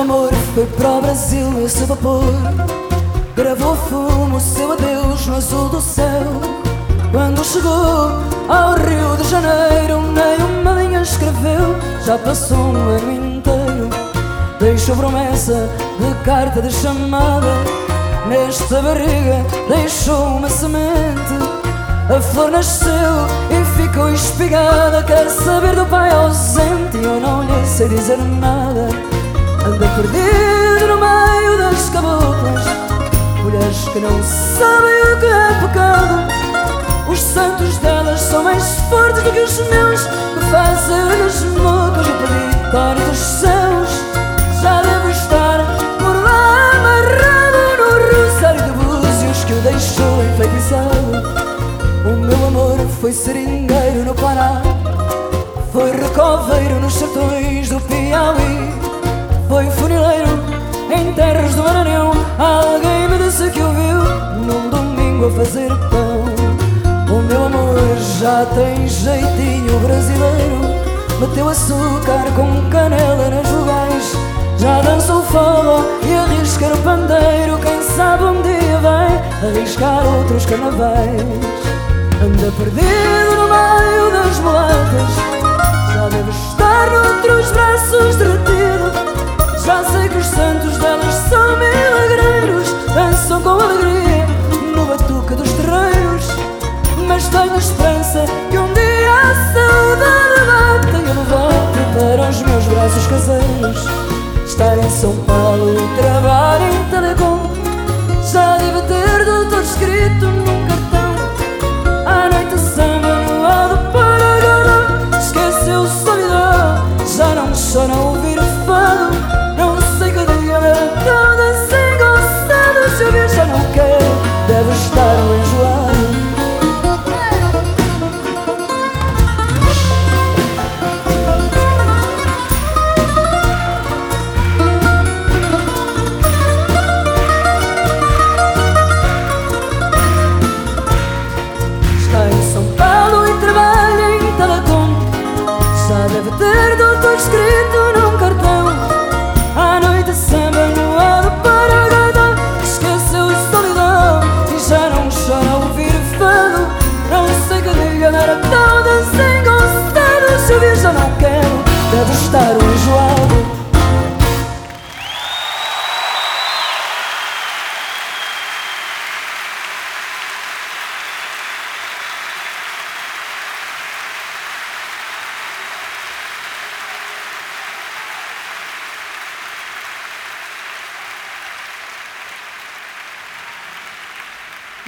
amor foi para o Brasil esse vapor. Gravou fumo seu adeus no azul do céu. Quando chegou ao Rio de Janeiro Nem uma linha escreveu, já passou um ano inteiro. Deixou promessa de carta de chamada. Nesta barriga deixou uma semente. A flor nasceu e ficou espigada. Quer saber do pai ausente? Eu não lhe sei dizer nada Anda perdido no meio das caboclas Mulheres que não sabem o que é pecado. Os santos delas são mais fortes do que os meus Que fazem-lhes mocas o peditório dos céus. Já deve estar por lá amarrado no rosário de búzios Que o deixou enfeitiçado. O meu amor foi seringueiro no Pará. Foi recoveiro nos sertões a fazer pão. O meu amor já tem jeitinho brasileiro. Meteu açúcar com canela nas vogais. Já dançou forró e arrisca no pandeiro. Quem sabe um dia vai arriscar outros carnavais. Anda perdido no meio das mulatas recuerdos tu escrito no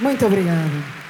Muito obrigada.